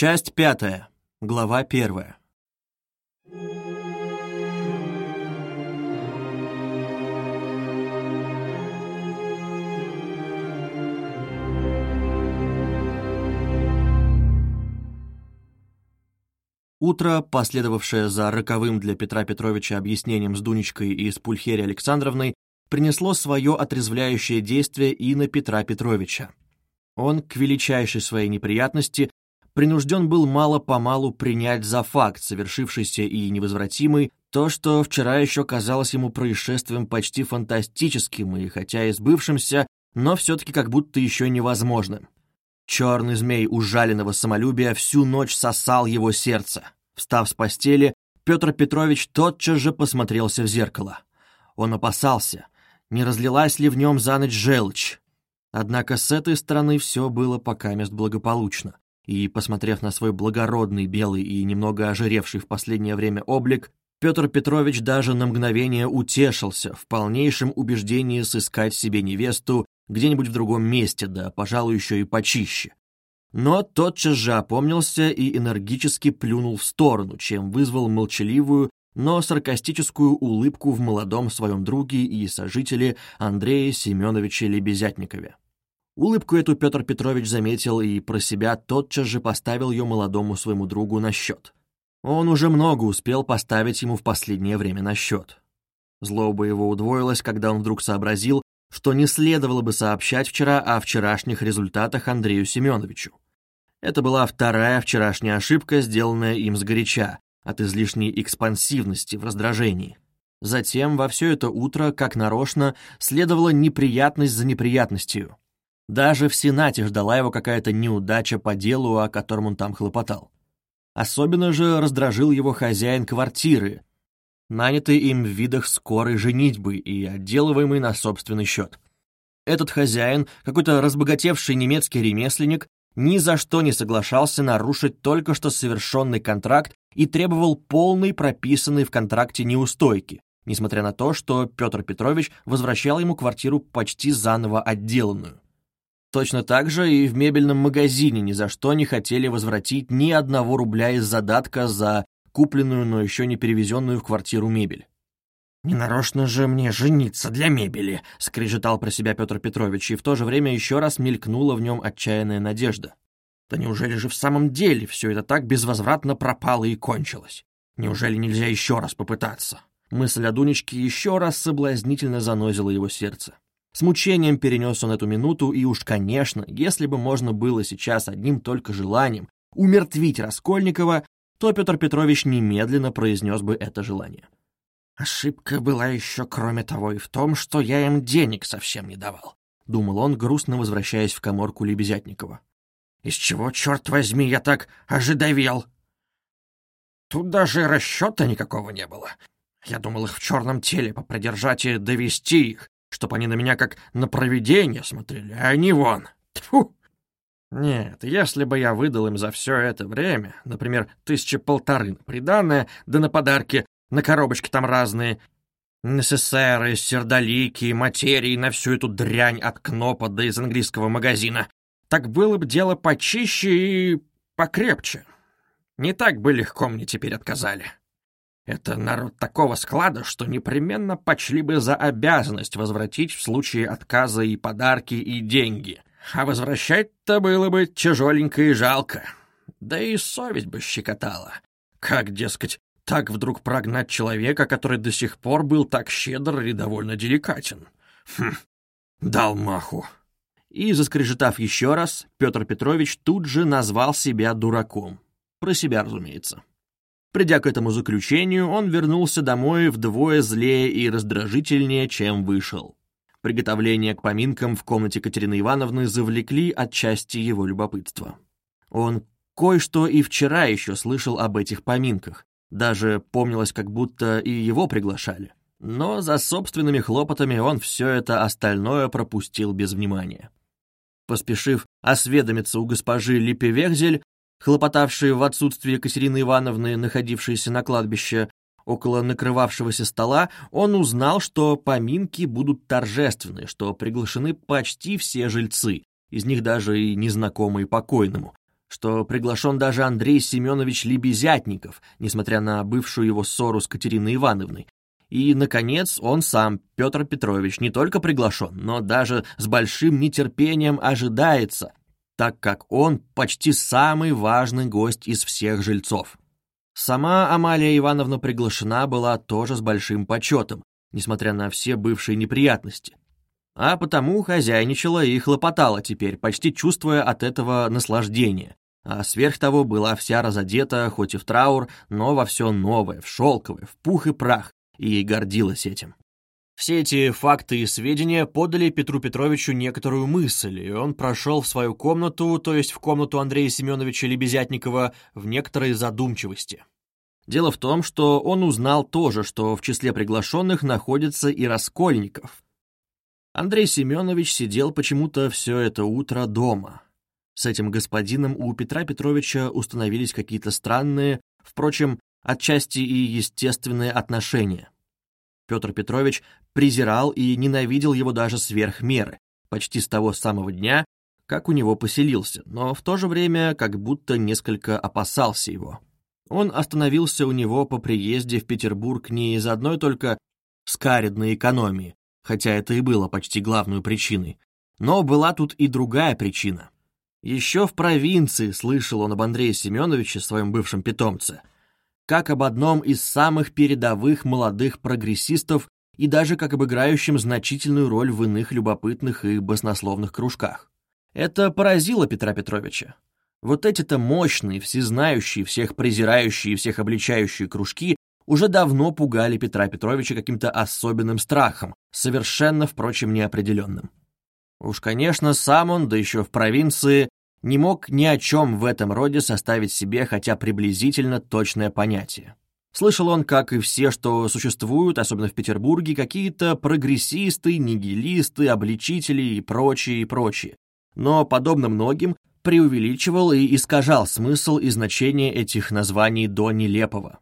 Часть пятая. Глава первая. Утро, последовавшее за роковым для Петра Петровича объяснением с Дунечкой и с Пульхерей Александровной, принесло свое отрезвляющее действие и на Петра Петровича. Он, к величайшей своей неприятности, принужден был мало-помалу принять за факт, совершившийся и невозвратимый, то, что вчера еще казалось ему происшествием почти фантастическим и, хотя и сбывшимся, но все-таки как будто еще невозможным. Черный змей ужаленного самолюбия всю ночь сосал его сердце. Встав с постели, Петр Петрович тотчас же посмотрелся в зеркало. Он опасался, не разлилась ли в нем за ночь желчь. Однако с этой стороны все было пока мест благополучно и, посмотрев на свой благородный, белый и немного ожиревший в последнее время облик, Петр Петрович даже на мгновение утешился в полнейшем убеждении сыскать себе невесту где-нибудь в другом месте, да, пожалуй, еще и почище. Но тотчас же опомнился и энергически плюнул в сторону, чем вызвал молчаливую, но саркастическую улыбку в молодом своем друге и сожителе Андрее Семеновиче Лебезятникове. Улыбку эту Петр Петрович заметил и про себя тотчас же поставил ее молодому своему другу на счет. Он уже много успел поставить ему в последнее время на счет. Злоба его удвоилась, когда он вдруг сообразил, что не следовало бы сообщать вчера о вчерашних результатах Андрею Семеновичу. Это была вторая вчерашняя ошибка, сделанная им сгоряча, от излишней экспансивности в раздражении. Затем во все это утро, как нарочно, следовала неприятность за неприятностью. Даже в Сенате ждала его какая-то неудача по делу, о котором он там хлопотал. Особенно же раздражил его хозяин квартиры, нанятый им в видах скорой женитьбы и отделываемый на собственный счет. Этот хозяин, какой-то разбогатевший немецкий ремесленник, ни за что не соглашался нарушить только что совершенный контракт и требовал полной прописанной в контракте неустойки, несмотря на то, что Петр Петрович возвращал ему квартиру почти заново отделанную. Точно так же и в мебельном магазине ни за что не хотели возвратить ни одного рубля из задатка за купленную, но еще не перевезенную в квартиру мебель. «Ненарочно же мне жениться для мебели», — скрежетал про себя Петр Петрович, и в то же время еще раз мелькнула в нем отчаянная надежда. «Да неужели же в самом деле все это так безвозвратно пропало и кончилось? Неужели нельзя еще раз попытаться?» Мысль о Дунечке еще раз соблазнительно занозила его сердце. С мучением перенес он эту минуту, и уж, конечно, если бы можно было сейчас одним только желанием умертвить Раскольникова, то Петр Петрович немедленно произнес бы это желание. «Ошибка была еще, кроме того, и в том, что я им денег совсем не давал», — думал он, грустно возвращаясь в коморку Лебезятникова. «Из чего, черт возьми, я так ожидовел? Тут даже расчета никакого не было. Я думал их в черном теле попродержать и довести их, чтоб они на меня как на провидение смотрели, а они вон. Тьфу! Нет, если бы я выдал им за все это время, например, тысячи полторы на приданное, да на подарки, на коробочки там разные, НССРы, сердолики, материи, на всю эту дрянь от Кнопа да из английского магазина, так было бы дело почище и покрепче. Не так бы легко мне теперь отказали. Это народ такого склада, что непременно почли бы за обязанность возвратить в случае отказа и подарки, и деньги. А возвращать-то было бы тяжеленько и жалко. Да и совесть бы щекотала. Как, дескать, так вдруг прогнать человека, который до сих пор был так щедр и довольно деликатен? Хм, дал маху. И, заскрежетав еще раз, Петр Петрович тут же назвал себя дураком. Про себя, разумеется. Придя к этому заключению, он вернулся домой вдвое злее и раздражительнее, чем вышел. Приготовления к поминкам в комнате Катерины Ивановны завлекли отчасти его любопытство. Он кое-что и вчера еще слышал об этих поминках, даже помнилось, как будто и его приглашали. Но за собственными хлопотами он все это остальное пропустил без внимания. Поспешив осведомиться у госпожи Липевехзель, хлопотавшие в отсутствие Екатерины Ивановны, находившиеся на кладбище, около накрывавшегося стола, он узнал, что поминки будут торжественны, что приглашены почти все жильцы, из них даже и незнакомые покойному, что приглашен даже Андрей Семенович Лебезятников, несмотря на бывшую его ссору с Катериной Ивановной. И, наконец, он сам, Петр Петрович, не только приглашен, но даже с большим нетерпением ожидается, так как он почти самый важный гость из всех жильцов. Сама Амалия Ивановна приглашена была тоже с большим почетом, несмотря на все бывшие неприятности. А потому хозяйничала и хлопотала теперь, почти чувствуя от этого наслаждение. А сверх того была вся разодета, хоть и в траур, но во все новое, в шелковое, в пух и прах, и гордилась этим. Все эти факты и сведения подали Петру Петровичу некоторую мысль, и он прошел в свою комнату, то есть в комнату Андрея Семеновича Лебезятникова, в некоторой задумчивости. Дело в том, что он узнал тоже, что в числе приглашенных находится и Раскольников. Андрей Семенович сидел почему-то все это утро дома. С этим господином у Петра Петровича установились какие-то странные, впрочем, отчасти и естественные отношения. Петр Петрович презирал и ненавидел его даже сверх меры, почти с того самого дня, как у него поселился, но в то же время как будто несколько опасался его. Он остановился у него по приезде в Петербург не из одной только скаридной экономии, хотя это и было почти главной причиной, но была тут и другая причина. Еще в провинции слышал он об Андрее Семеновиче, своем бывшем питомце, как об одном из самых передовых молодых прогрессистов и даже как об играющем значительную роль в иных любопытных и баснословных кружках. Это поразило Петра Петровича. Вот эти-то мощные, всезнающие, всех презирающие, всех обличающие кружки уже давно пугали Петра Петровича каким-то особенным страхом, совершенно, впрочем, неопределенным. Уж, конечно, сам он, да еще в провинции, не мог ни о чем в этом роде составить себе хотя приблизительно точное понятие. Слышал он, как и все, что существуют, особенно в Петербурге, какие-то прогрессисты, нигилисты, обличители и прочее, и прочее. Но, подобно многим, преувеличивал и искажал смысл и значение этих названий до нелепого.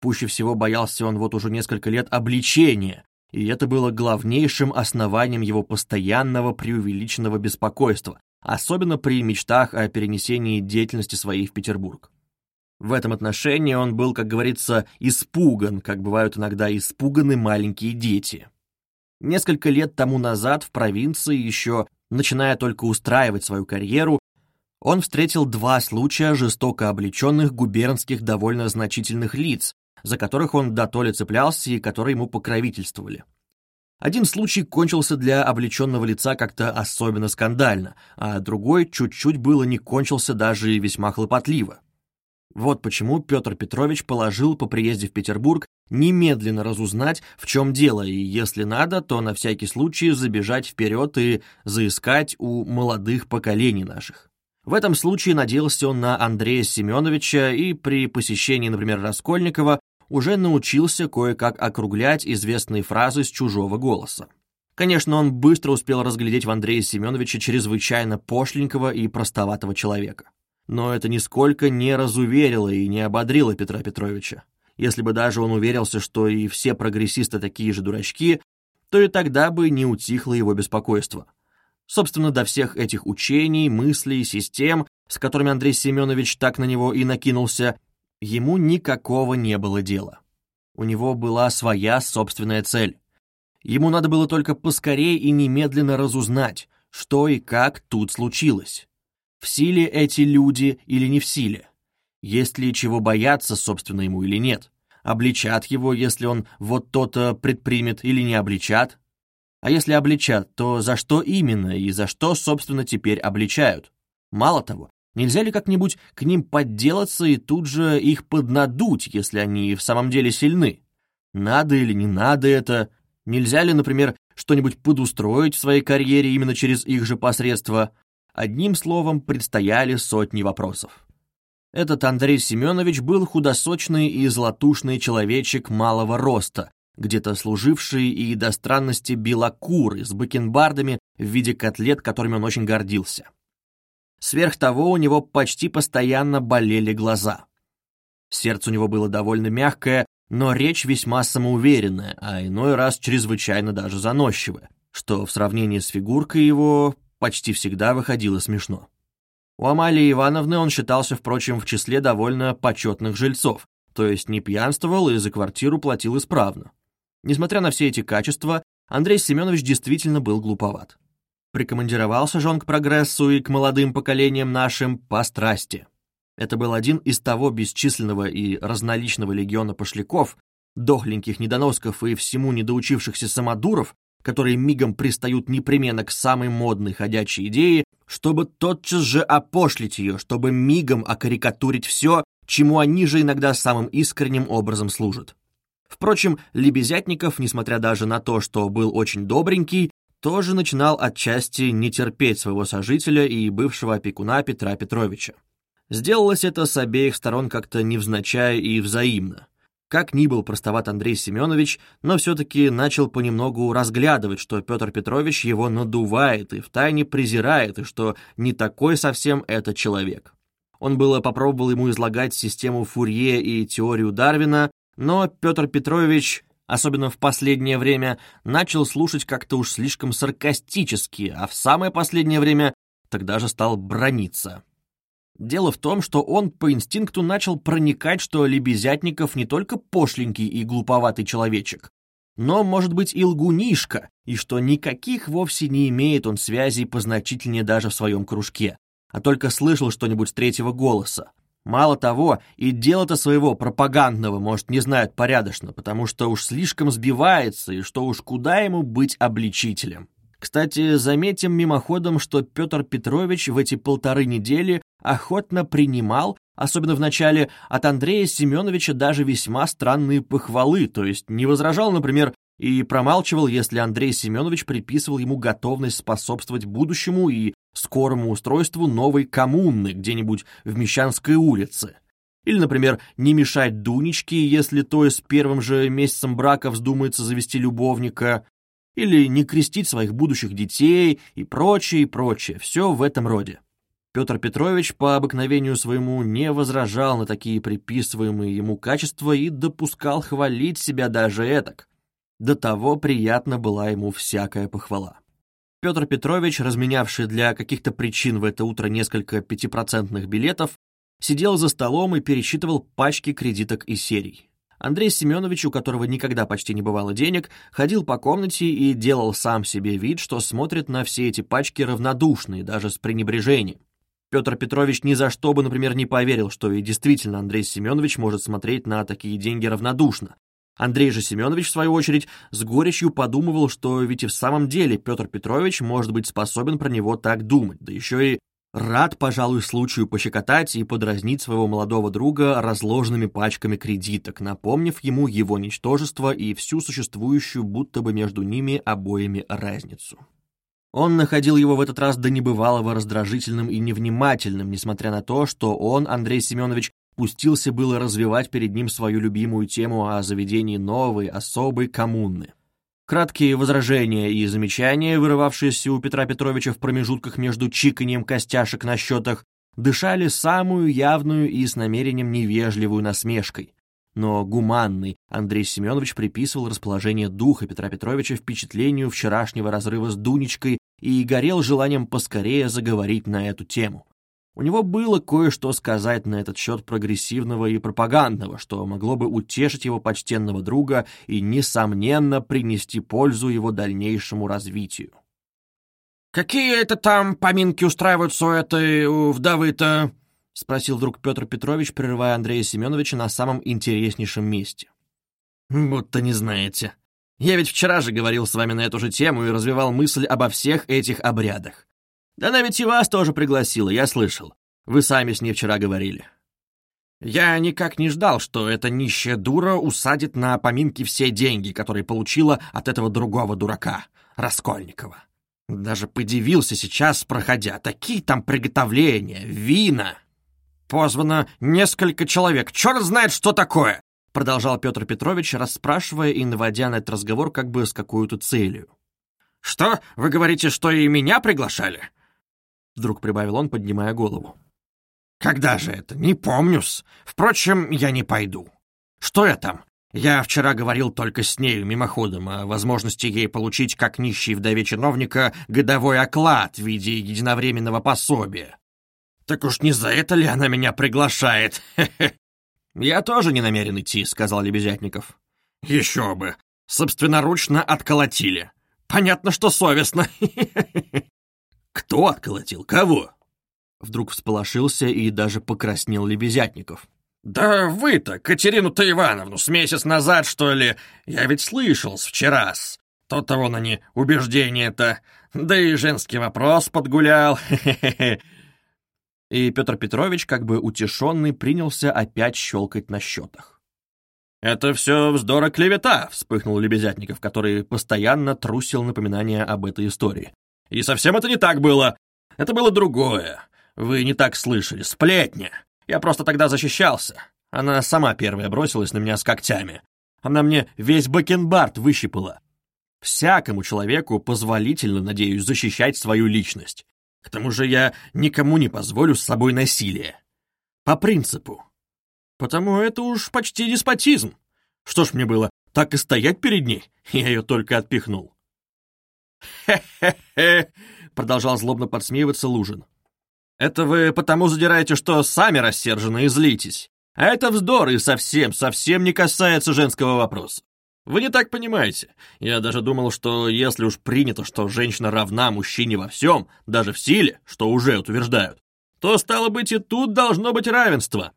Пуще всего боялся он вот уже несколько лет обличения, и это было главнейшим основанием его постоянного преувеличенного беспокойства, особенно при мечтах о перенесении деятельности своей в Петербург. В этом отношении он был, как говорится, испуган, как бывают иногда испуганы маленькие дети. Несколько лет тому назад в провинции, еще начиная только устраивать свою карьеру, он встретил два случая жестоко облеченных губернских довольно значительных лиц, за которых он дотоле цеплялся и которые ему покровительствовали. Один случай кончился для облеченного лица как-то особенно скандально, а другой чуть-чуть было не кончился даже и весьма хлопотливо. Вот почему Петр Петрович положил по приезде в Петербург немедленно разузнать, в чем дело, и если надо, то на всякий случай забежать вперед и заискать у молодых поколений наших. В этом случае надеялся он на Андрея Семеновича и при посещении, например, Раскольникова уже научился кое-как округлять известные фразы с чужого голоса. Конечно, он быстро успел разглядеть в Андрее Семеновиче чрезвычайно пошленького и простоватого человека. Но это нисколько не разуверило и не ободрило Петра Петровича. Если бы даже он уверился, что и все прогрессисты такие же дурачки, то и тогда бы не утихло его беспокойство. Собственно, до всех этих учений, мыслей, систем, с которыми Андрей Семенович так на него и накинулся, ему никакого не было дела. У него была своя собственная цель. Ему надо было только поскорее и немедленно разузнать, что и как тут случилось. В силе эти люди или не в силе? Есть ли чего бояться, собственно, ему или нет? Обличат его, если он вот то-то предпримет, или не обличат? А если обличат, то за что именно и за что, собственно, теперь обличают? Мало того, нельзя ли как-нибудь к ним подделаться и тут же их поднадуть, если они в самом деле сильны? Надо или не надо это? Нельзя ли, например, что-нибудь подустроить в своей карьере именно через их же посредства? Одним словом, предстояли сотни вопросов. Этот Андрей Семенович был худосочный и златушный человечек малого роста, где-то служивший и до странности белокурый, с бакенбардами в виде котлет, которыми он очень гордился. Сверх того, у него почти постоянно болели глаза. Сердце у него было довольно мягкое, но речь весьма самоуверенная, а иной раз чрезвычайно даже заносчивая, что в сравнении с фигуркой его почти всегда выходило смешно. У Амалии Ивановны он считался, впрочем, в числе довольно почетных жильцов, то есть не пьянствовал и за квартиру платил исправно. Несмотря на все эти качества, Андрей Семенович действительно был глуповат. Прикомандировался же он к прогрессу и к молодым поколениям нашим по страсти. Это был один из того бесчисленного и разноличного легиона пошляков, дохленьких недоносков и всему недоучившихся самодуров, которые мигом пристают непременно к самой модной ходячей идее, чтобы тотчас же опошлить ее, чтобы мигом окарикатурить все, чему они же иногда самым искренним образом служат. Впрочем, Лебезятников, несмотря даже на то, что был очень добренький, тоже начинал отчасти не терпеть своего сожителя и бывшего опекуна Петра Петровича. Сделалось это с обеих сторон как-то невзначай и взаимно. Как ни был простоват Андрей Семенович, но все-таки начал понемногу разглядывать, что Петр Петрович его надувает и втайне презирает, и что не такой совсем этот человек. Он было попробовал ему излагать систему Фурье и теорию Дарвина, но Петр Петрович, особенно в последнее время, начал слушать как-то уж слишком саркастически, а в самое последнее время тогда же стал брониться. Дело в том, что он по инстинкту начал проникать, что Лебезятников не только пошленький и глуповатый человечек, но, может быть, и лгунишка, и что никаких вовсе не имеет он связей позначительнее даже в своем кружке, а только слышал что-нибудь с третьего голоса. Мало того, и дело-то своего пропагандного, может, не знает порядочно, потому что уж слишком сбивается, и что уж куда ему быть обличителем. Кстати, заметим мимоходом, что Петр Петрович в эти полторы недели охотно принимал, особенно в начале, от Андрея Семеновича даже весьма странные похвалы, то есть не возражал, например, и промалчивал, если Андрей Семенович приписывал ему готовность способствовать будущему и скорому устройству новой коммуны где-нибудь в Мещанской улице. Или, например, не мешать Дунечке, если той с первым же месяцем брака вздумается завести любовника, или не крестить своих будущих детей и прочее, и прочее, все в этом роде. Петр Петрович по обыкновению своему не возражал на такие приписываемые ему качества и допускал хвалить себя даже этак. До того приятно была ему всякая похвала. Петр Петрович, разменявший для каких-то причин в это утро несколько пятипроцентных билетов, сидел за столом и пересчитывал пачки кредиток и серий. Андрей Семенович, у которого никогда почти не бывало денег, ходил по комнате и делал сам себе вид, что смотрит на все эти пачки равнодушно и даже с пренебрежением. Петр Петрович ни за что бы, например, не поверил, что и действительно Андрей Семенович может смотреть на такие деньги равнодушно. Андрей же Семенович, в свою очередь, с горечью подумывал, что ведь и в самом деле Петр Петрович может быть способен про него так думать, да еще и рад, пожалуй, случаю пощекотать и подразнить своего молодого друга разложенными пачками кредиток, напомнив ему его ничтожество и всю существующую будто бы между ними обоими разницу. Он находил его в этот раз до небывалого раздражительным и невнимательным, несмотря на то, что он, Андрей Семенович, пустился было развивать перед ним свою любимую тему о заведении новой, особой коммуны. Краткие возражения и замечания, вырывавшиеся у Петра Петровича в промежутках между чиканьем костяшек на счетах, дышали самую явную и с намерением невежливую насмешкой. Но гуманный Андрей Семенович приписывал расположение духа Петра Петровича впечатлению вчерашнего разрыва с Дунечкой и горел желанием поскорее заговорить на эту тему. У него было кое-что сказать на этот счет прогрессивного и пропагандного, что могло бы утешить его почтенного друга и, несомненно, принести пользу его дальнейшему развитию. «Какие это там поминки устраиваются у этой вдовы-то?» — спросил вдруг Петр Петрович, прерывая Андрея Семеновича на самом интереснейшем месте. «Будто не знаете», я ведь вчера же говорил с вами на эту же тему и развивал мысль обо всех этих обрядах. Да она ведь и вас тоже пригласила, я слышал. Вы сами с ней вчера говорили. Я никак не ждал, что эта нищая дура усадит на поминки все деньги, которые получила от этого другого дурака, Раскольникова. Даже подивился сейчас, проходя. Такие там приготовления, вина. Позвано несколько человек. Черт знает, что такое продолжал Петр Петрович, расспрашивая и наводя на этот разговор как бы с какой-то целью. «Что, вы говорите, что и меня приглашали?» Вдруг прибавил он, поднимая голову. «Когда же это? Не помню-с. Впрочем, я не пойду. Что я там? Я вчера говорил только с нею мимоходом о возможности ей получить, как нищий вдове чиновника, годовой оклад в виде единовременного пособия. Так уж не за это ли она меня приглашает? «Я тоже не намерен идти», — сказал Лебезятников. «Еще бы! Собственноручно отколотили. Понятно, что совестно». «Кто отколотил? Кого?» Вдруг всполошился и даже покраснел Лебезятников. «Да вы-то, Катерину-то Ивановну, с месяц назад, что ли? Я ведь слышал с вчерас. То-то вон они, убеждения-то. Да и женский вопрос подгулял. И Петр Петрович, как бы утешенный, принялся опять щелкать на счетах. «Это все вздора клевета», — вспыхнул Лебезятников, который постоянно трусил напоминания об этой истории. «И совсем это не так было. Это было другое. Вы не так слышали. Сплетня. Я просто тогда защищался. Она сама первая бросилась на меня с когтями. Она мне весь бакенбард выщипала. Всякому человеку позволительно, надеюсь, защищать свою личность. К тому же я никому не позволю с собой насилие. По принципу. Потому это уж почти деспотизм. Что ж мне было, так и стоять перед ней? Я ее только отпихнул. «Хе-хе-хе!» — продолжал злобно подсмеиваться Лужин. Это вы потому задираете, что сами рассержены и злитесь. А это вздор и совсем, совсем не касается женского вопроса. Вы не так понимаете. Я даже думал, что если уж принято, что женщина равна мужчине во всем, даже в силе, что уже утверждают, то, стало быть, и тут должно быть равенство.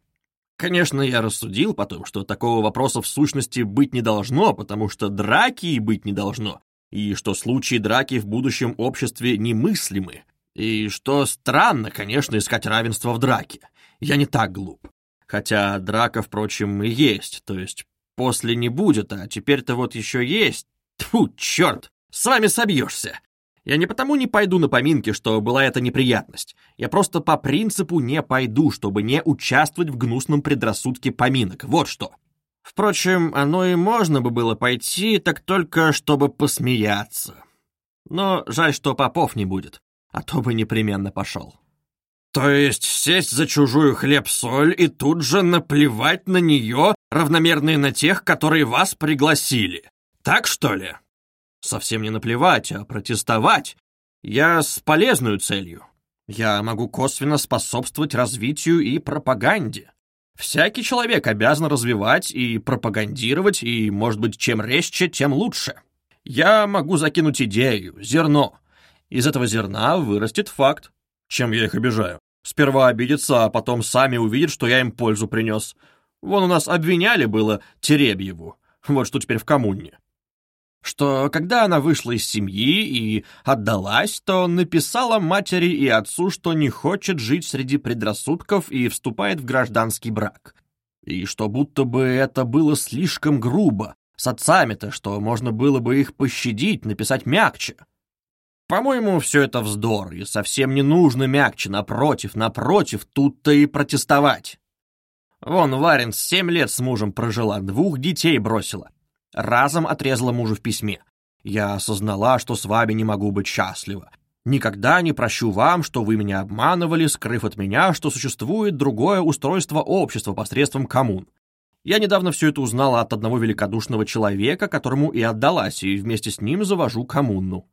Конечно, я рассудил потом, что такого вопроса в сущности быть не должно, потому что драки и быть не должно, и что случаи драки в будущем обществе немыслимы, и что странно, конечно, искать равенство в драке. Я не так глуп. Хотя драка, впрочем, и есть, то есть после не будет, а теперь-то вот еще есть. Тьфу, черт, с вами собьешься. Я не потому не пойду на поминки, что была эта неприятность. Я просто по принципу не пойду, чтобы не участвовать в гнусном предрассудке поминок. Вот что. Впрочем, оно и можно бы было пойти, так только чтобы посмеяться. Но жаль, что попов не будет а то бы непременно пошел. То есть сесть за чужую хлеб-соль и тут же наплевать на нее, равномерно и на тех, которые вас пригласили. Так что ли? Совсем не наплевать, а протестовать. Я с полезную целью. Я могу косвенно способствовать развитию и пропаганде. Всякий человек обязан развивать и пропагандировать, и, может быть, чем резче, тем лучше. Я могу закинуть идею, зерно, из этого зерна вырастет факт. Чем я их обижаю? Сперва обидятся, а потом сами увидят, что я им пользу принес. Вон у нас обвиняли было Теребьеву. Вот что теперь в коммуне. Что когда она вышла из семьи и отдалась, то написала матери и отцу, что не хочет жить среди предрассудков и вступает в гражданский брак. И что будто бы это было слишком грубо, с отцами-то, что можно было бы их пощадить, написать мягче. По-моему, все это вздор, и совсем не нужно мягче, напротив, напротив, тут-то и протестовать. Вон Варин семь лет с мужем прожила, двух детей бросила. Разом отрезала мужу в письме. Я осознала, что с вами не могу быть счастлива. Никогда не прощу вам, что вы меня обманывали, скрыв от меня, что существует другое устройство общества посредством коммун. Я недавно все это узнала от одного великодушного человека, которому и отдалась, и вместе с ним завожу коммуну.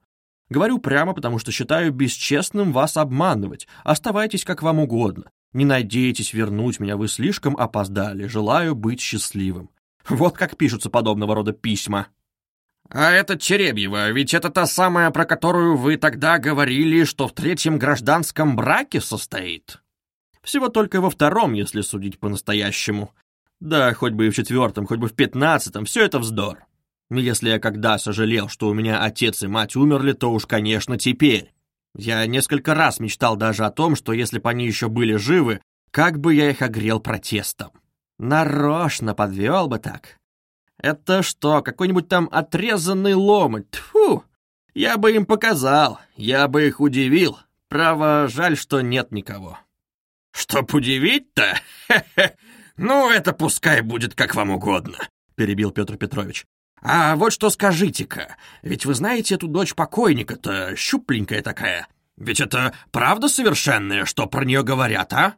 Говорю прямо, потому что считаю бесчестным вас обманывать. Оставайтесь как вам угодно. Не надейтесь вернуть меня, вы слишком опоздали. Желаю быть счастливым. Вот как пишутся подобного рода письма. А это Черебьева, ведь это та самая, про которую вы тогда говорили, что в третьем гражданском браке состоит. Всего только во втором, если судить по-настоящему. Да, хоть бы и в четвертом, хоть бы в пятнадцатом, все это вздор. Если я когда сожалел, что у меня отец и мать умерли, то уж, конечно, теперь. Я несколько раз мечтал даже о том, что если бы они еще были живы, как бы я их огрел протестом. Нарочно подвел бы так. Это что, какой-нибудь там отрезанный ломоть? Тьфу! Я бы им показал, я бы их удивил. Право, жаль, что нет никого. Чтоб удивить-то? Ну, это пускай будет как вам угодно, перебил Петр Петрович. «А вот что скажите-ка, ведь вы знаете эту дочь покойника-то, щупленькая такая. Ведь это правда совершенная, что про нее говорят, а?»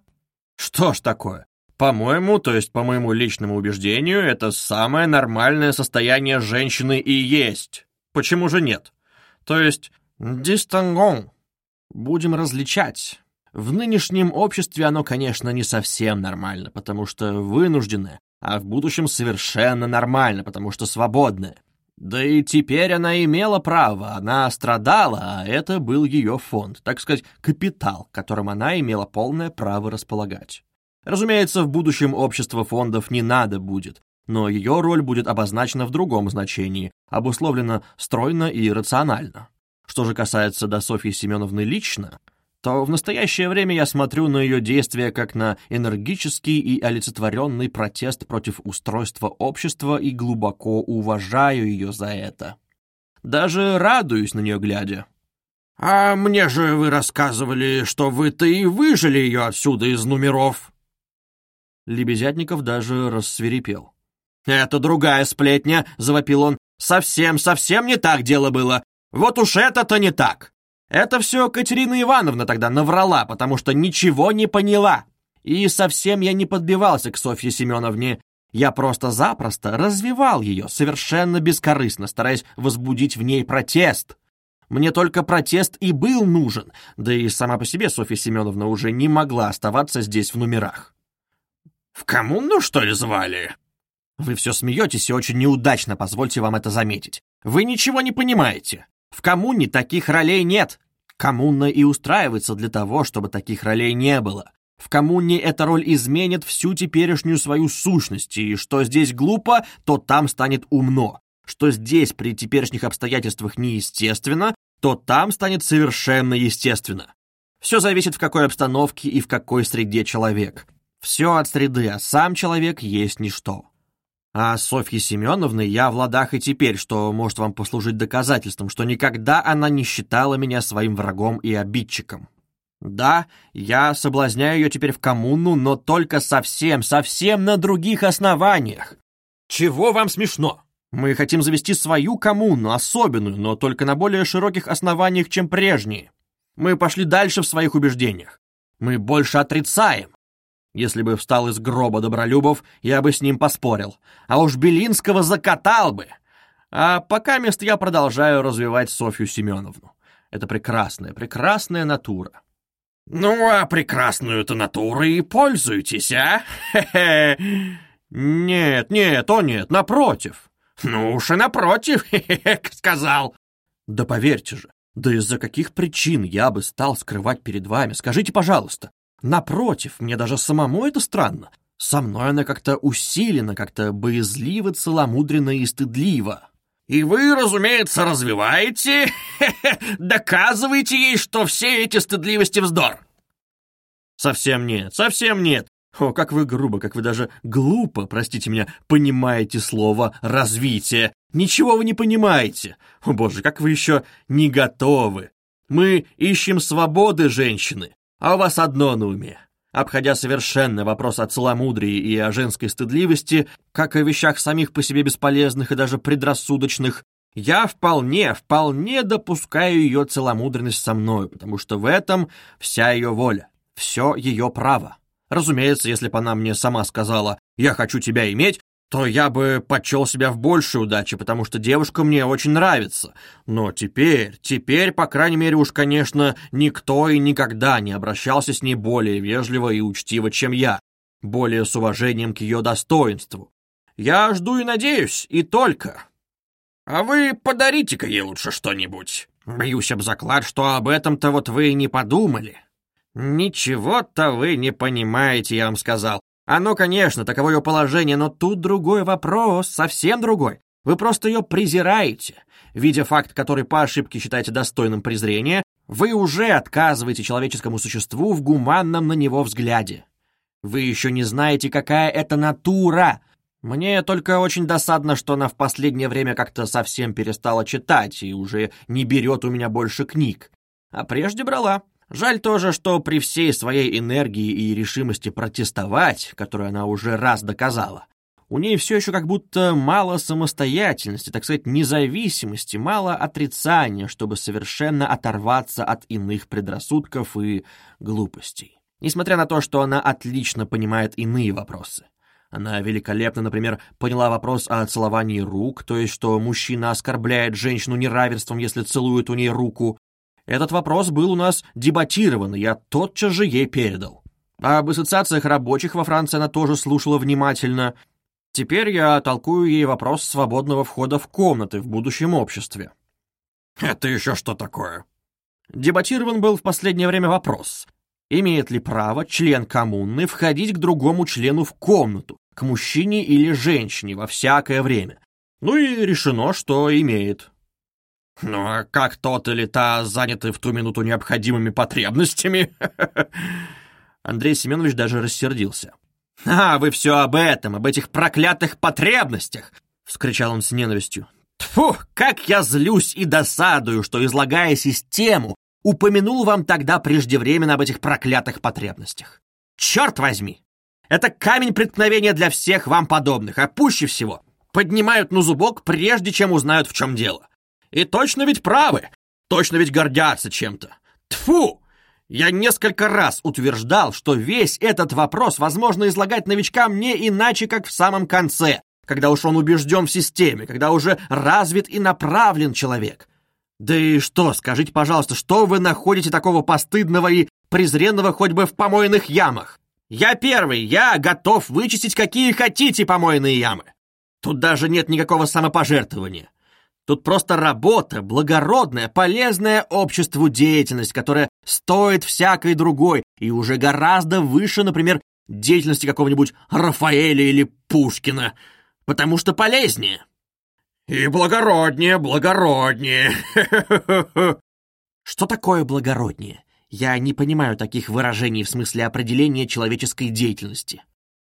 «Что ж такое? По-моему, то есть по моему личному убеждению, это самое нормальное состояние женщины и есть. Почему же нет? То есть, дистангон. Будем различать. В нынешнем обществе оно, конечно, не совсем нормально, потому что вынужденное, а в будущем совершенно нормально, потому что свободное. Да и теперь она имела право, она страдала, а это был ее фонд, так сказать, капитал, которым она имела полное право располагать. Разумеется, в будущем общество фондов не надо будет, но ее роль будет обозначена в другом значении, обусловлена стройно и рационально. Что же касается до Софьи Семеновны лично, то в настоящее время я смотрю на ее действия как на энергический и олицетворенный протест против устройства общества и глубоко уважаю ее за это. Даже радуюсь на нее глядя. «А мне же вы рассказывали, что вы-то и выжили ее отсюда из номеров!» Лебезятников даже рассверепел. «Это другая сплетня», — завопил он. «Совсем, совсем не так дело было. Вот уж это-то не так. Это все Катерина Ивановна тогда наврала, потому что ничего не поняла. И совсем я не подбивался к Софье Семеновне. Я просто-запросто развивал ее, совершенно бескорыстно, стараясь возбудить в ней протест. Мне только протест и был нужен, да и сама по себе Софья Семеновна уже не могла оставаться здесь в номерах. «В коммуну, что ли, звали?» Вы все смеетесь и очень неудачно, позвольте вам это заметить. Вы ничего не понимаете. В коммуне таких ролей нет. Коммуна и устраивается для того, чтобы таких ролей не было. В коммуне эта роль изменит всю теперешнюю свою сущность, и что здесь глупо, то там станет умно. Что здесь при теперешних обстоятельствах неестественно, то там станет совершенно естественно. Все зависит в какой обстановке и в какой среде человек. Все от среды, а сам человек есть ничто. А с Софьей Семеновной я в ладах и теперь, что может вам послужить доказательством, что никогда она не считала меня своим врагом и обидчиком. Да, я соблазняю ее теперь в коммуну, но только совсем, совсем на других основаниях. Чего вам смешно? Мы хотим завести свою коммуну, особенную, но только на более широких основаниях, чем прежние. Мы пошли дальше в своих убеждениях. Мы больше отрицаем, если бы встал из гроба Добролюбов, я бы с ним поспорил. А уж Белинского закатал бы. А пока мест я продолжаю развивать Софью Семеновну. Это прекрасная, прекрасная натура. Ну, а прекрасную-то натуру и пользуйтесь, а? Хе-хе. Нет, нет, о нет, напротив. Ну уж и напротив, хе-хе, сказал. Да поверьте же, да из-за каких причин я бы стал скрывать перед вами? Скажите, пожалуйста. Напротив, мне даже самому это странно. Со мной она как-то усилена, как-то боязливо, целомудренно и стыдливо. И вы, разумеется, развиваете, доказываете ей, что все эти стыдливости вздор. Совсем нет, совсем нет. О, как вы грубо, как вы даже глупо, простите меня, понимаете слово «развитие». Ничего вы не понимаете. О, боже, как вы еще не готовы. Мы ищем свободы женщины, а у вас одно на уме. Обходя совершенно вопрос о целомудрии и о женской стыдливости, как о вещах самих по себе бесполезных и даже предрассудочных, я вполне, вполне допускаю ее целомудренность со мной, потому что в этом вся ее воля, все ее право. Разумеется, если бы она мне сама сказала «я хочу тебя иметь», то я бы почел себя в большей удаче, потому что девушка мне очень нравится. Но теперь, теперь, по крайней мере, уж, конечно, никто и никогда не обращался с ней более вежливо и учтиво, чем я, более с уважением к ее достоинству. Я жду и надеюсь, и только. А вы подарите-ка ей лучше что-нибудь. Боюсь об заклад, что об этом-то вот вы и не подумали. Ничего-то вы не понимаете, я вам сказал. Оно, конечно, таково ее положение, но тут другой вопрос, совсем другой. Вы просто ее презираете. Видя факт, который по ошибке считаете достойным презрения, вы уже отказываете человеческому существу в гуманном на него взгляде. Вы еще не знаете, какая это натура. Мне только очень досадно, что она в последнее время как-то совсем перестала читать и уже не берет у меня больше книг. А прежде брала. Жаль тоже, что при всей своей энергии и решимости протестовать, которую она уже раз доказала, у ней все еще как будто мало самостоятельности, так сказать, независимости, мало отрицания, чтобы совершенно оторваться от иных предрассудков и глупостей. Несмотря на то, что она отлично понимает иные вопросы. Она великолепно, например, поняла вопрос о целовании рук, то есть что мужчина оскорбляет женщину неравенством, если целует у ней руку, Этот вопрос был у нас дебатирован, я тотчас же ей передал. Об ассоциациях рабочих во Франции она тоже слушала внимательно. Теперь я толкую ей вопрос свободного входа в комнаты в будущем обществе. Это еще что такое? Дебатирован был в последнее время вопрос. Имеет ли право член коммуны входить к другому члену в комнату, к мужчине или женщине во всякое время? Ну и решено, что имеет. Ну а как тот или та заняты в ту минуту необходимыми потребностями? Андрей Семенович даже рассердился. «А, вы все об этом, об этих проклятых потребностях!» — вскричал он с ненавистью. «Тьфу, как я злюсь и досадую, что, излагая систему, упомянул вам тогда преждевременно об этих проклятых потребностях. Черт возьми! Это камень преткновения для всех вам подобных, а пуще всего поднимают на зубок, прежде чем узнают, в чем дело. И точно ведь правы, точно ведь гордятся чем-то. Тфу! Я несколько раз утверждал, что весь этот вопрос возможно излагать новичкам не иначе, как в самом конце, когда уж он убежден в системе, когда уже развит и направлен человек. Да и что, скажите, пожалуйста, что вы находите такого постыдного и презренного хоть бы в помойных ямах? Я первый, я готов вычистить какие хотите помойные ямы. Тут даже нет никакого самопожертвования. Тут просто работа, благородная, полезная обществу деятельность, которая стоит всякой другой и уже гораздо выше, например, деятельности какого-нибудь Рафаэля или Пушкина, потому что полезнее. И благороднее, благороднее. Что такое благороднее? Я не понимаю таких выражений в смысле определения человеческой деятельности.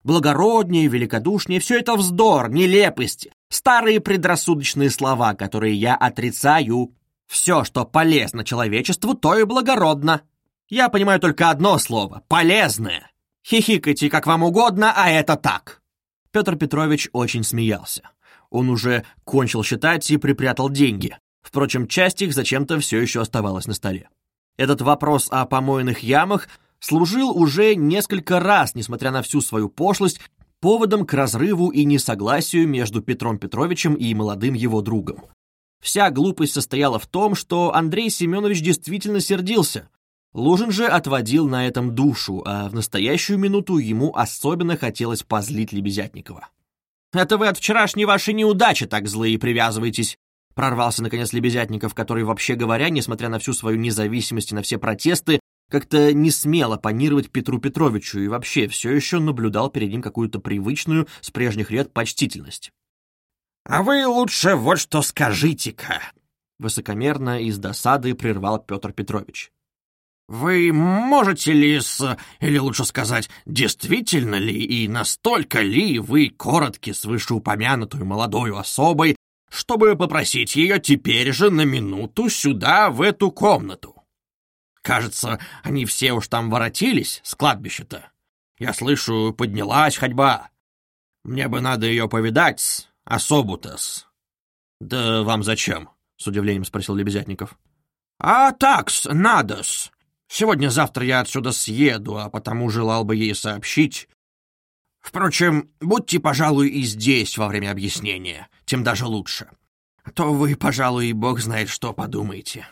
Благороднее, великодушнее — все это вздор, нелепость, старые предрассудочные слова, которые я отрицаю. Все, что полезно человечеству, то и благородно. Я понимаю только одно слово — полезное. Хихикайте как вам угодно, а это так. Петр Петрович очень смеялся. Он уже кончил считать и припрятал деньги. Впрочем, часть их зачем-то все еще оставалась на столе. Этот вопрос о помойных ямах служил уже несколько раз, несмотря на всю свою пошлость, поводом к разрыву и несогласию между Петром Петровичем и молодым его другом. Вся глупость состояла в том, что Андрей Семенович действительно сердился. Лужин же отводил на этом душу, а в настоящую минуту ему особенно хотелось позлить Лебезятникова. «Это вы от вчерашней вашей неудачи так злые привязываетесь», прорвался наконец Лебезятников, который, вообще говоря, несмотря на всю свою независимость и на все протесты, как-то не смел оппонировать Петру Петровичу и вообще все еще наблюдал перед ним какую-то привычную с прежних лет почтительность. «А вы лучше вот что скажите-ка!» Высокомерно и с досады прервал Петр Петрович. «Вы можете ли с... или лучше сказать, действительно ли и настолько ли вы коротки с вышеупомянутую молодою особой, чтобы попросить ее теперь же на минуту сюда, в эту комнату?» Кажется, они все уж там воротились с кладбища-то. Я слышу, поднялась ходьба. Мне бы надо ее повидать, особу-то-с. Да вам зачем? С удивлением спросил Лебезятников. А такс, надо-с. Сегодня-завтра я отсюда съеду, а потому желал бы ей сообщить. Впрочем, будьте, пожалуй, и здесь во время объяснения, тем даже лучше. А то вы, пожалуй, и бог знает, что подумаете.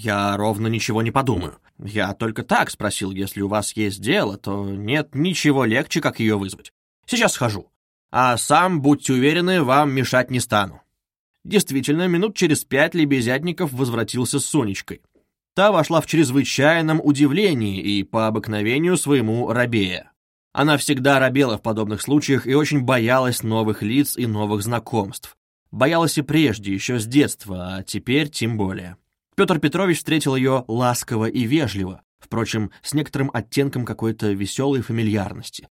«Я ровно ничего не подумаю. Я только так спросил, если у вас есть дело, то нет ничего легче, как ее вызвать. Сейчас схожу. А сам, будьте уверены, вам мешать не стану». Действительно, минут через пять Лебезятников возвратился с Сонечкой. Та вошла в чрезвычайном удивлении и по обыкновению своему рабея. Она всегда робела в подобных случаях и очень боялась новых лиц и новых знакомств. Боялась и прежде, еще с детства, а теперь тем более. Петр Петрович встретил ее ласково и вежливо, впрочем, с некоторым оттенком какой-то веселой фамильярности.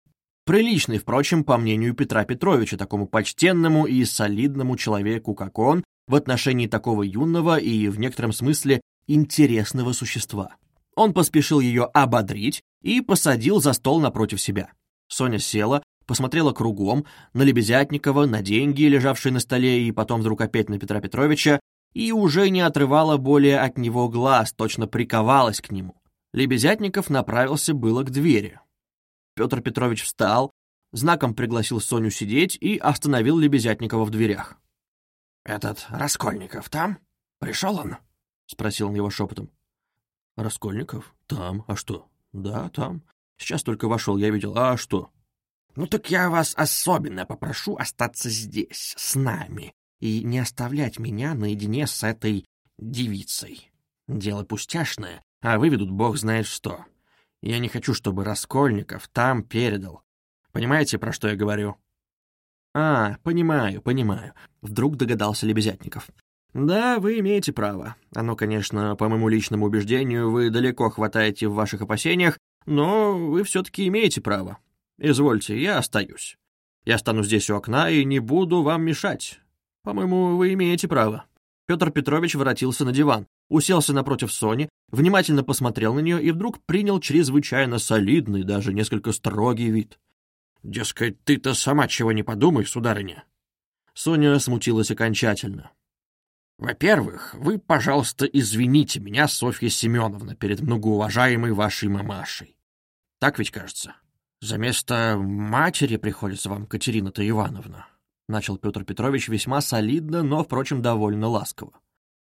Приличный, впрочем, по мнению Петра Петровича, такому почтенному и солидному человеку, как он, в отношении такого юного и, в некотором смысле, интересного существа. Он поспешил ее ободрить и посадил за стол напротив себя. Соня села, посмотрела кругом, на Лебезятникова, на деньги, лежавшие на столе, и потом вдруг опять на Петра Петровича, и уже не отрывала более от него глаз, точно приковалась к нему. Лебезятников направился было к двери. Петр Петрович встал, знаком пригласил Соню сидеть и остановил Лебезятникова в дверях. «Этот Раскольников там? Пришел он?» — спросил он его шепотом. «Раскольников? Там. А что?» «Да, там. Сейчас только вошел, я видел. А что?» «Ну так я вас особенно попрошу остаться здесь, с нами, и не оставлять меня наедине с этой девицей. Дело пустяшное, а выведут бог знает что. Я не хочу, чтобы Раскольников там передал. Понимаете, про что я говорю?» «А, понимаю, понимаю», — вдруг догадался Лебезятников. «Да, вы имеете право. Оно, конечно, по моему личному убеждению, вы далеко хватаете в ваших опасениях, но вы все-таки имеете право. Извольте, я остаюсь. Я стану здесь у окна и не буду вам мешать. По-моему, вы имеете право». Петр Петрович воротился на диван, уселся напротив Сони, внимательно посмотрел на нее и вдруг принял чрезвычайно солидный, даже несколько строгий вид. «Дескать, ты-то сама чего не подумай, сударыня». Соня смутилась окончательно. Во-первых, вы, пожалуйста, извините меня, Софья Семеновна, перед многоуважаемой вашей мамашей. Так ведь кажется? За место матери приходится вам Катерина-то Ивановна, начал Петр Петрович весьма солидно, но, впрочем, довольно ласково.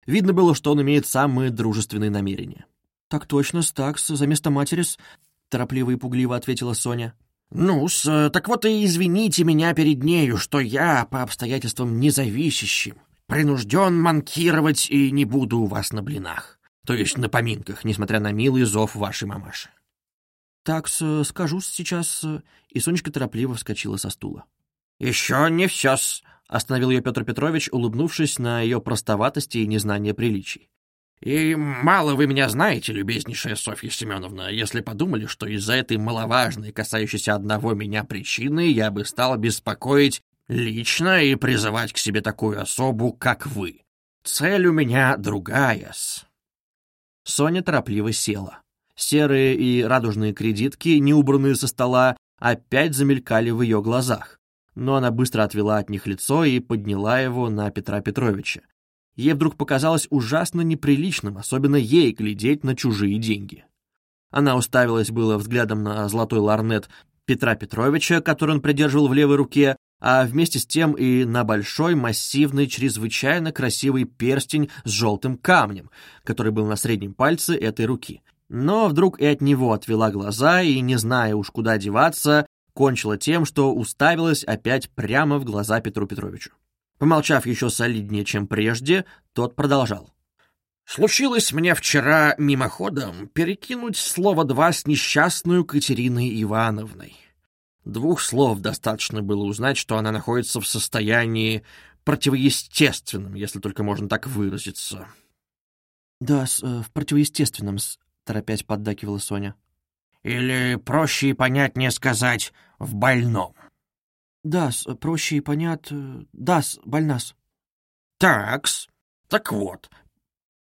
Видно было, что он имеет самые дружественные намерения. «Так точно, стакс, за место матери-с», — торопливо и пугливо ответила Соня. «Ну-с, так вот и извините меня перед нею, что я, по обстоятельствам независящим, принужден манкировать и не буду у вас на блинах, то есть на поминках, несмотря на милый зов вашей мамаши. Так скажу сейчас, и Сонечка торопливо вскочила со стула. Еще не все-с, остановил ее Петр Петрович, улыбнувшись на ее простоватости и незнание приличий. И мало вы меня знаете, любезнейшая Софья Семеновна, если подумали, что из-за этой маловажной, касающейся одного меня причины, я бы стал беспокоить лично и призывать к себе такую особу, как вы. Цель у меня другая-с». Соня торопливо села. Серые и радужные кредитки, не убранные со стола, опять замелькали в ее глазах. Но она быстро отвела от них лицо и подняла его на Петра Петровича. Ей вдруг показалось ужасно неприличным, особенно ей, глядеть на чужие деньги. Она уставилась было взглядом на золотой ларнет Петра Петровича, который он придерживал в левой руке, а вместе с тем и на большой, массивный, чрезвычайно красивый перстень с желтым камнем, который был на среднем пальце этой руки. Но вдруг и от него отвела глаза и, не зная уж куда деваться, кончила тем, что уставилась опять прямо в глаза Петру Петровичу. Помолчав еще солиднее, чем прежде, тот продолжал. «Случилось мне вчера мимоходом перекинуть слово два с несчастную Катериной Ивановной. Двух слов достаточно было узнать, что она находится в состоянии противоестественном, если только можно так выразиться. «Да, э, в противоестественном», — торопясь поддакивала Соня. «Или проще и понятнее сказать, в больном». «Да, с, проще и понят... Э, да, с, больнас». «Такс. Так вот,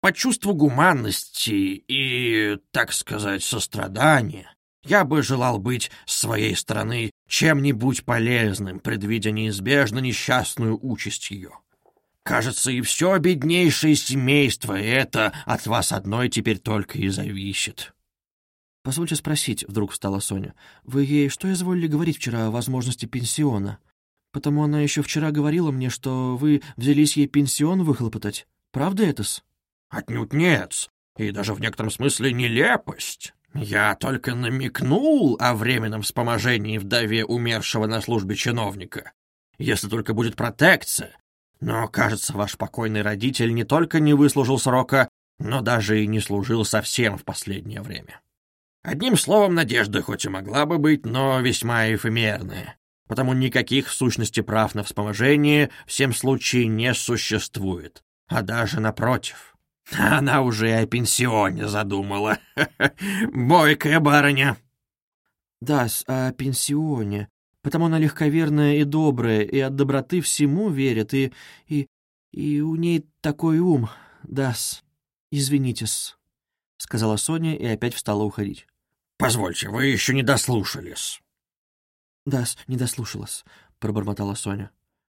по чувству гуманности и, так сказать, сострадания, я бы желал быть с своей стороны чем-нибудь полезным, предвидя неизбежно несчастную участь ее. Кажется, и все беднейшее семейство это от вас одной теперь только и зависит. — Позвольте спросить, — вдруг встала Соня, — вы ей что изволили говорить вчера о возможности пенсиона? Потому она еще вчера говорила мне, что вы взялись ей пенсион выхлопотать. Правда это-с? — Отнюдь нет, и даже в некотором смысле нелепость. «Я только намекнул о временном вспоможении вдове умершего на службе чиновника, если только будет протекция. Но, кажется, ваш покойный родитель не только не выслужил срока, но даже и не служил совсем в последнее время. Одним словом, надежда хоть и могла бы быть, но весьма эфемерная, потому никаких в сущности прав на вспоможение всем случае не существует, а даже напротив». Она уже о пенсионе задумала. Бойкая барыня. Да, о пенсионе. Потому она легковерная и добрая, и от доброты всему верит, и... и... и у ней такой ум. Да-с. Извинитесь, — сказала Соня и опять встала уходить. «Позвольте, вы еще не дослушались». «Да-с, не дослушалась», — пробормотала Соня.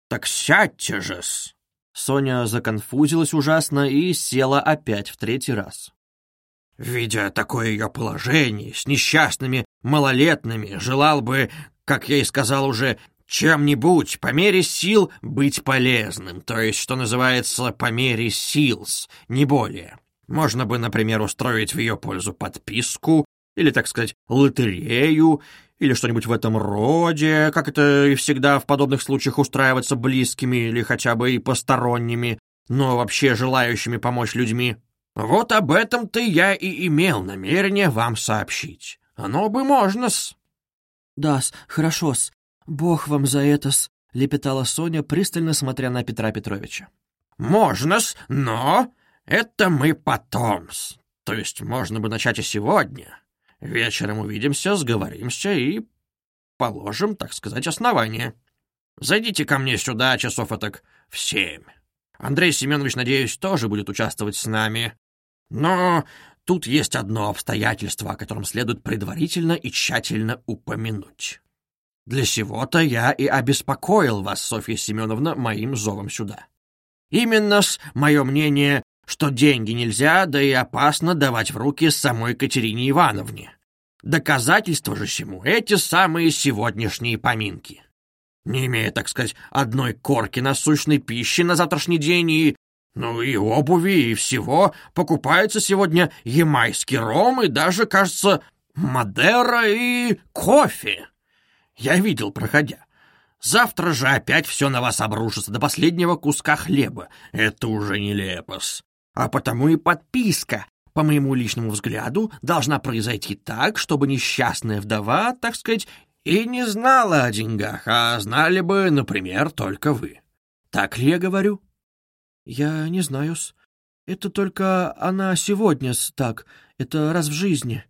«Так сядьте же-с». Соня законфузилась ужасно и села опять в третий раз. «Видя такое ее положение, с несчастными малолетными, желал бы, как я и сказал уже, чем-нибудь по мере сил быть полезным, то есть, что называется, по мере силс, не более. Можно бы, например, устроить в ее пользу подписку, или, так сказать, лотерею, или что-нибудь в этом роде, как это и всегда в подобных случаях устраиваться близкими или хотя бы и посторонними, но вообще желающими помочь людьми. Вот об этом-то я и имел намерение вам сообщить. Оно бы можно-с. Да-с, хорошо-с. Бог вам за это-с, лепетала Соня, пристально смотря на Петра Петровича. Можно-с, но это мы потом-с. То есть можно бы начать и сегодня. Вечером увидимся, сговоримся и положим, так сказать, основание. Зайдите ко мне сюда часов так в семь. Андрей Семенович, надеюсь, тоже будет участвовать с нами. Но тут есть одно обстоятельство, о котором следует предварительно и тщательно упомянуть. Для сего-то я и обеспокоил вас, Софья Семеновна, моим зовом сюда. Именно с мое мнение что деньги нельзя, да и опасно давать в руки самой Катерине Ивановне. Доказательства же всему эти самые сегодняшние поминки. Не имея, так сказать, одной корки насущной пищи на завтрашний день и, ну и обуви, и всего, покупается сегодня ямайский ром и даже, кажется, Мадера и кофе. Я видел, проходя. Завтра же опять все на вас обрушится до последнего куска хлеба. Это уже нелепос. А потому и подписка, по моему личному взгляду, должна произойти так, чтобы несчастная вдова, так сказать, и не знала о деньгах, а знали бы, например, только вы. Так ли я говорю? Я не знаю-с. Это только она сегодня-с так, это раз в жизни.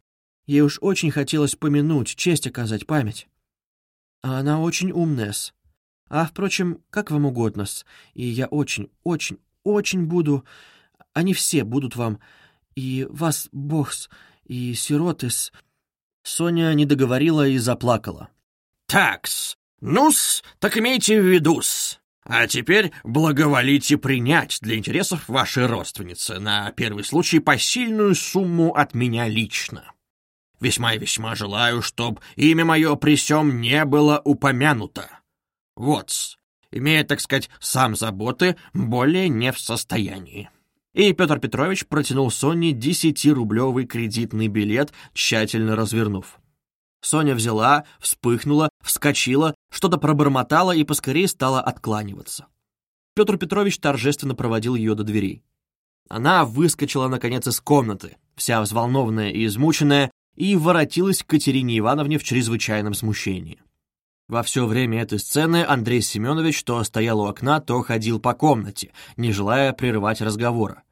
Ей уж очень хотелось помянуть, честь оказать, память. А она очень умная-с. А, впрочем, как вам угодно-с. И я очень, очень, очень буду... Они все будут вам, и вас, богс, и сиротыс». Соня не договорила и заплакала. «Такс, ну-с, так имейте в виду-с. А теперь благоволите принять для интересов вашей родственницы на первый случай посильную сумму от меня лично. Весьма и весьма желаю, чтоб имя мое при сём не было упомянуто. Вот, имея, так сказать, сам заботы, более не в состоянии» и Петр Петрович протянул Соне десятирублевый кредитный билет, тщательно развернув. Соня взяла, вспыхнула, вскочила, что-то пробормотала и поскорее стала откланиваться. Петр Петрович торжественно проводил ее до дверей. Она выскочила, наконец, из комнаты, вся взволнованная и измученная, и воротилась к Катерине Ивановне в чрезвычайном смущении. Во все время этой сцены Андрей Семенович то стоял у окна, то ходил по комнате, не желая прерывать разговора.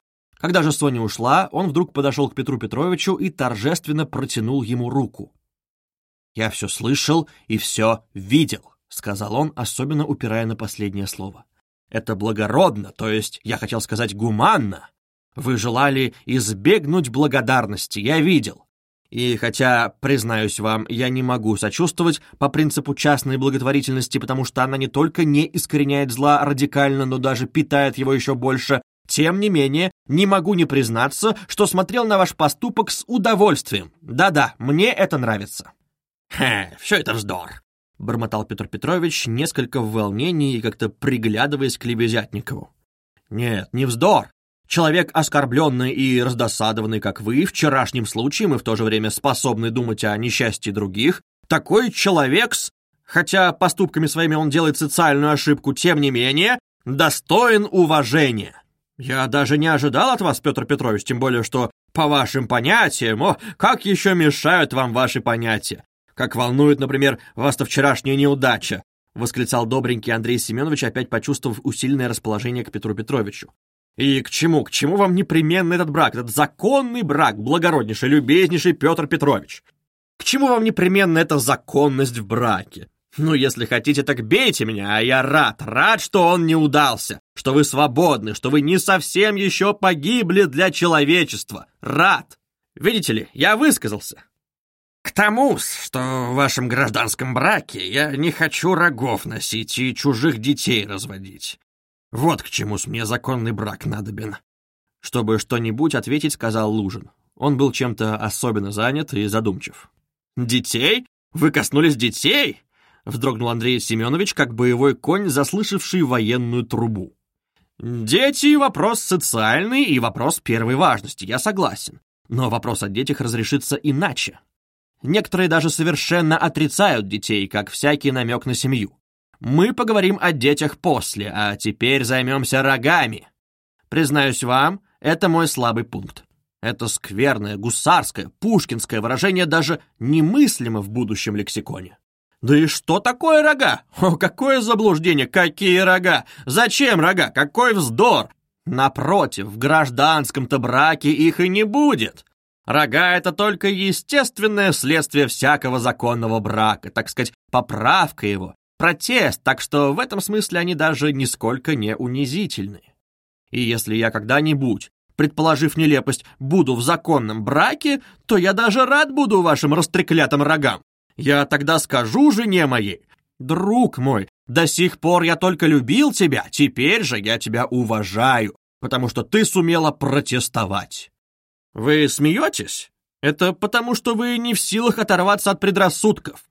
Когда же Соня ушла, он вдруг подошел к Петру Петровичу и торжественно протянул ему руку. «Я все слышал и все видел», — сказал он, особенно упирая на последнее слово. «Это благородно, то есть, я хотел сказать, гуманно. Вы желали избегнуть благодарности, я видел. И хотя, признаюсь вам, я не могу сочувствовать по принципу частной благотворительности, потому что она не только не искореняет зла радикально, но даже питает его еще больше, тем не менее, не могу не признаться, что смотрел на ваш поступок с удовольствием. Да-да, мне это нравится». «Хе, все это вздор», — бормотал Петр Петрович, несколько в волнении и как-то приглядываясь к Лебезятникову. «Нет, не вздор. Человек, оскорбленный и раздосадованный, как вы, вчерашним случаем и в то же время способный думать о несчастье других, такой человек, хотя поступками своими он делает социальную ошибку, тем не менее, достоин уважения. «Я даже не ожидал от вас, Петр Петрович, тем более, что по вашим понятиям, о, как еще мешают вам ваши понятия? Как волнует, например, вас-то вчерашняя неудача!» — восклицал добренький Андрей Семенович, опять почувствовав усиленное расположение к Петру Петровичу. «И к чему, к чему вам непременно этот брак, этот законный брак, благороднейший, любезнейший Петр Петрович? К чему вам непременно эта законность в браке? Ну, если хотите, так бейте меня, а я рад, рад, что он не удался, что вы свободны, что вы не совсем еще погибли для человечества. Рад. Видите ли, я высказался. К тому, что в вашем гражданском браке я не хочу рогов носить и чужих детей разводить. Вот к чему мне законный брак надобен. Чтобы что-нибудь ответить, сказал Лужин. Он был чем-то особенно занят и задумчив. «Детей? Вы коснулись детей? — вздрогнул Андрей Семенович, как боевой конь, заслышавший военную трубу. Дети — вопрос социальный и вопрос первой важности, я согласен. Но вопрос о детях разрешится иначе. Некоторые даже совершенно отрицают детей, как всякий намек на семью. Мы поговорим о детях после, а теперь займемся рогами. Признаюсь вам, это мой слабый пункт. Это скверное, гусарское, пушкинское выражение даже немыслимо в будущем лексиконе. Да и что такое рога? О, какое заблуждение! Какие рога? Зачем рога? Какой вздор! Напротив, в гражданском-то браке их и не будет. Рога — это только естественное следствие всякого законного брака, так сказать, поправка его, протест, так что в этом смысле они даже нисколько не унизительны. И если я когда-нибудь, предположив нелепость, буду в законном браке, то я даже рад буду вашим растреклятым рогам. Я тогда скажу жене моей, «Друг мой, до сих пор я только любил тебя, теперь же я тебя уважаю, потому что ты сумела протестовать». Вы смеетесь? Это потому, что вы не в силах оторваться от предрассудков.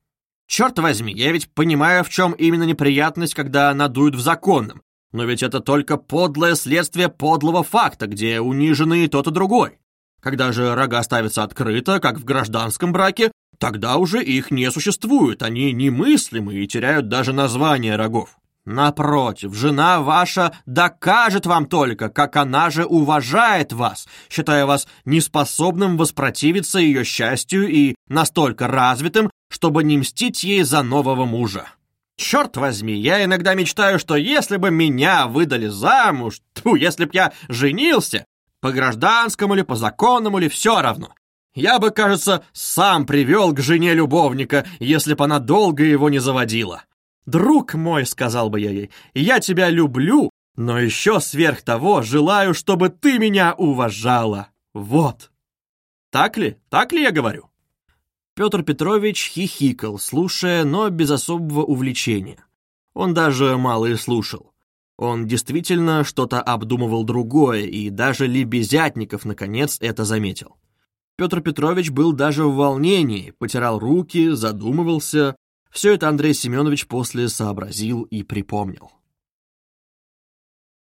Черт возьми, я ведь понимаю, в чем именно неприятность, когда надуют в законном. Но ведь это только подлое следствие подлого факта, где унижены и тот, и другой. Когда же рога ставятся открыто, как в гражданском браке, тогда уже их не существует, они немыслимы и теряют даже название рогов. Напротив, жена ваша докажет вам только, как она же уважает вас, считая вас неспособным воспротивиться ее счастью и настолько развитым, чтобы не мстить ей за нового мужа. Черт возьми, я иногда мечтаю, что если бы меня выдали замуж, тьфу, если б я женился, по гражданскому или по законному или все равно, я бы, кажется, сам привел к жене любовника, если бы она долго его не заводила. «Друг мой», — сказал бы я ей, — «я тебя люблю, но еще сверх того желаю, чтобы ты меня уважала. Вот». Так ли? Так ли я говорю? Петр Петрович хихикал, слушая, но без особого увлечения. Он даже мало и слушал. Он действительно что-то обдумывал другое, и даже Лебезятников, наконец, это заметил. Петр Петрович был даже в волнении, потирал руки, задумывался, все это Андрей Семенович после сообразил и припомнил.